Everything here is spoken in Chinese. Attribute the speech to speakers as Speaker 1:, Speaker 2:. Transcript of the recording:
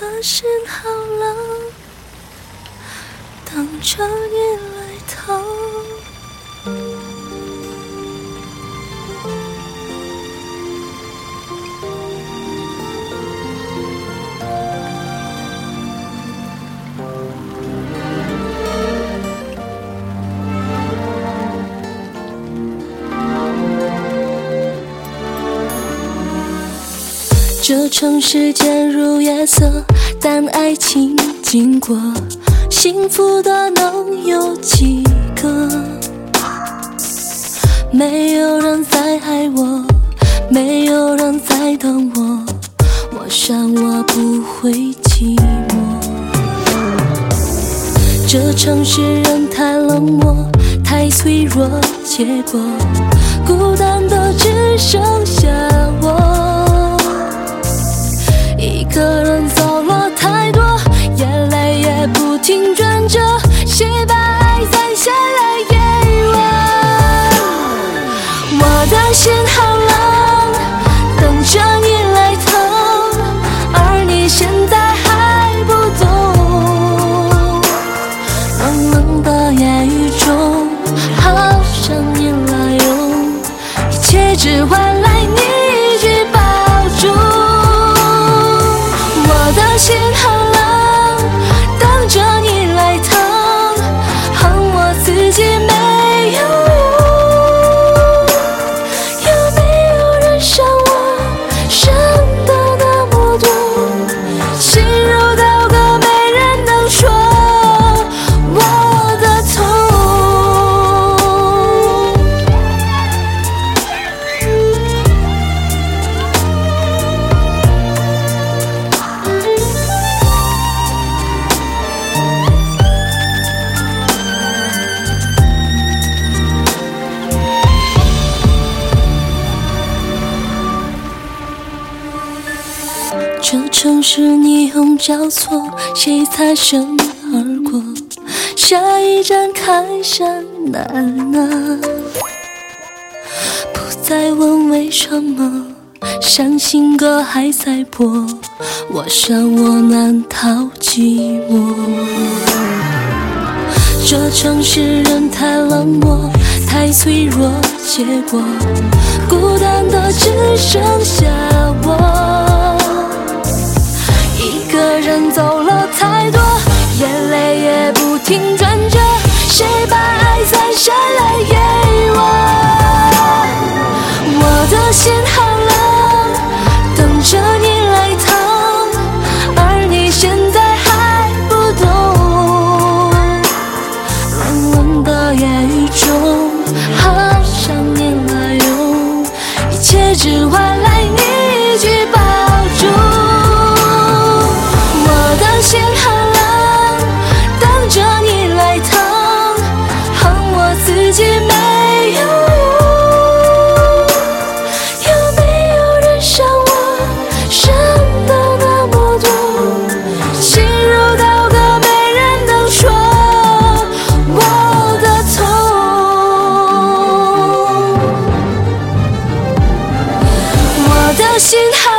Speaker 1: 的心好冷，等着你来疼。这城市渐入夜色，但爱情经过，幸福的能有几个？没有人在爱我，没有人在等我，我想我不会寂寞。这城市人太冷漠，太脆弱，结果孤单的只剩下我。这城市霓虹交错，谁擦身而过？下一站开山难啊！不再问为什么，伤心歌还在播，我想我难逃寂寞。这城市人太冷漠，太脆弱，结果孤单的只剩下我。只换来心好